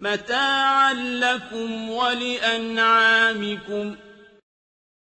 مَّتَاعًا لَّكُمْ وَلِأَنْعَامِكُمْ